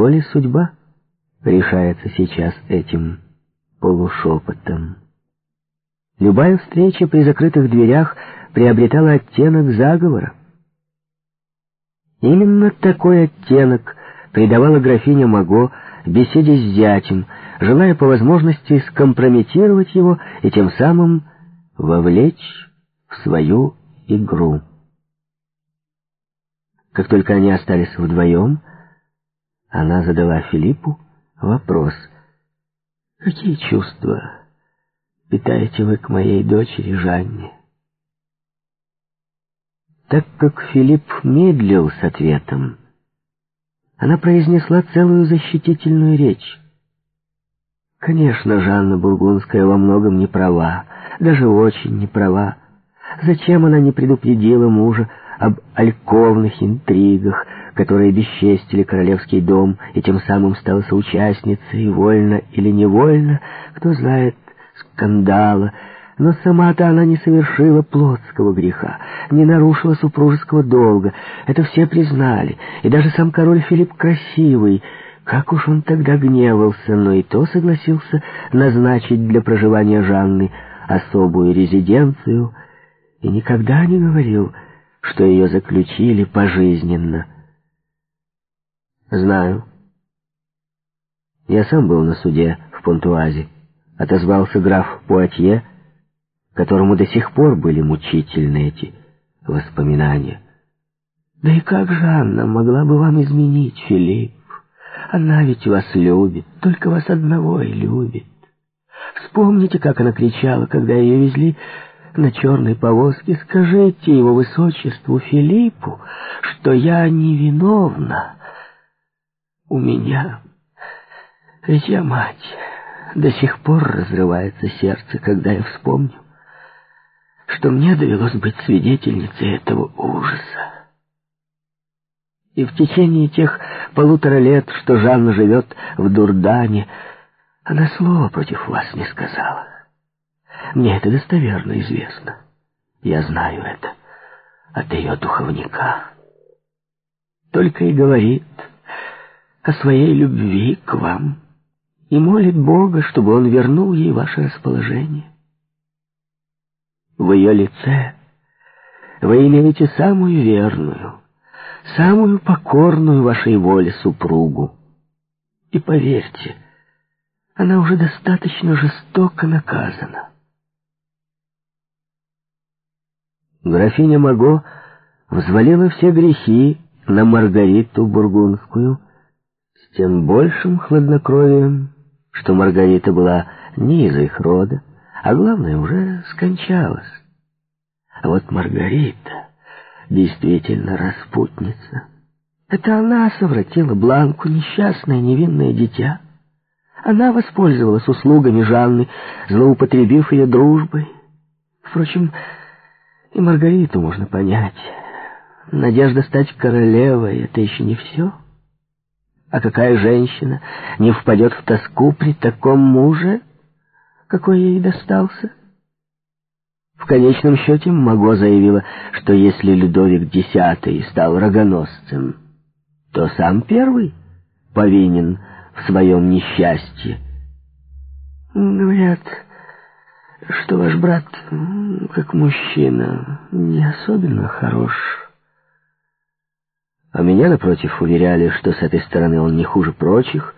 его ли судьба решается сейчас этим полушепотом? Любая встреча при закрытых дверях приобретала оттенок заговора. Именно такой оттенок придавала графиня Маго беседе с зятем, желая по возможности скомпрометировать его и тем самым вовлечь в свою игру. Как только они остались вдвоем, она задала Филиппу вопрос. «Какие чувства питаете вы к моей дочери Жанне?» Так как Филипп медлил с ответом, она произнесла целую защитительную речь. Конечно, Жанна Бургундская во многом не права, даже очень не права. Зачем она не предупредила мужа об альковных интригах, которые бесчестили королевский дом, и тем самым стала соучастницей, вольно или невольно, кто знает, скандала. Но сама-то она не совершила плотского греха, не нарушила супружеского долга. Это все признали, и даже сам король Филипп Красивый, как уж он тогда гневался, но и то согласился назначить для проживания Жанны особую резиденцию, и никогда не говорил, что ее заключили пожизненно. Знаю. Я сам был на суде в Понтуазе. Отозвался граф Пуатье, которому до сих пор были мучительны эти воспоминания. Да и как же Анна могла бы вам изменить, Филипп? Она ведь вас любит, только вас одного и любит. Вспомните, как она кричала, когда ее везли на черной повозке, скажите его высочеству Филиппу, что я невиновна. У меня, ведь я мать, до сих пор разрывается сердце, когда я вспомню, что мне довелось быть свидетельницей этого ужаса. И в течение тех полутора лет, что Жанна живет в Дурдане, она слова против вас не сказала. Мне это достоверно известно. Я знаю это от ее духовника. Только и говорит о своей любви к вам и молит Бога, чтобы он вернул ей ваше расположение. В ее лице вы имеете самую верную, самую покорную вашей воле супругу. И поверьте, она уже достаточно жестоко наказана. Графиня Маго взвалила все грехи на Маргариту Бургундскую с тем большим хладнокровием, что Маргарита была не из их рода, а главное, уже скончалась. А вот Маргарита действительно распутница. Это она совратила Бланку, несчастное невинное дитя. Она воспользовалась услугами Жанны, злоупотребив ее дружбой. Впрочем, и Маргариту можно понять. Надежда стать королевой — это еще не все. А какая женщина не впадет в тоску при таком муже, какой ей достался? В конечном счете Маго заявила, что если Людовик X стал рогоносцем, то сам первый повинен в своем несчастье. Говорят что ваш брат, как мужчина, не особенно хорош. А меня, напротив, уверяли, что с этой стороны он не хуже прочих,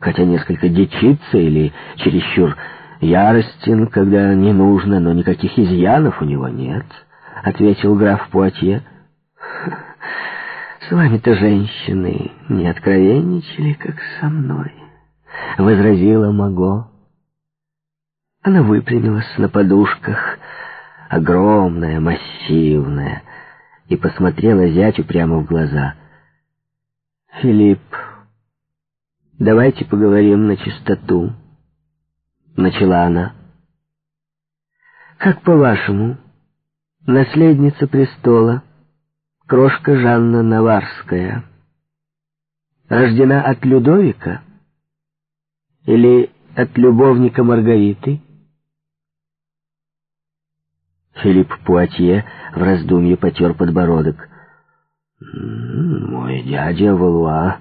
хотя несколько дичится или чересчур яростен, когда не нужно, но никаких изъянов у него нет, — ответил граф Пуатье. «С вами-то женщины не откровенничали, как со мной», — возразила Маго. Она выпрямилась на подушках, огромная, массивная, и посмотрела зятю прямо в глаза. «Филипп, давайте поговорим на чистоту», — начала она. «Как по-вашему, наследница престола, крошка Жанна Наварская, рождена от Людовика или от любовника Маргариты?» Филипп Пуатье в раздумье потер подбородок. «Мой дядя Валуа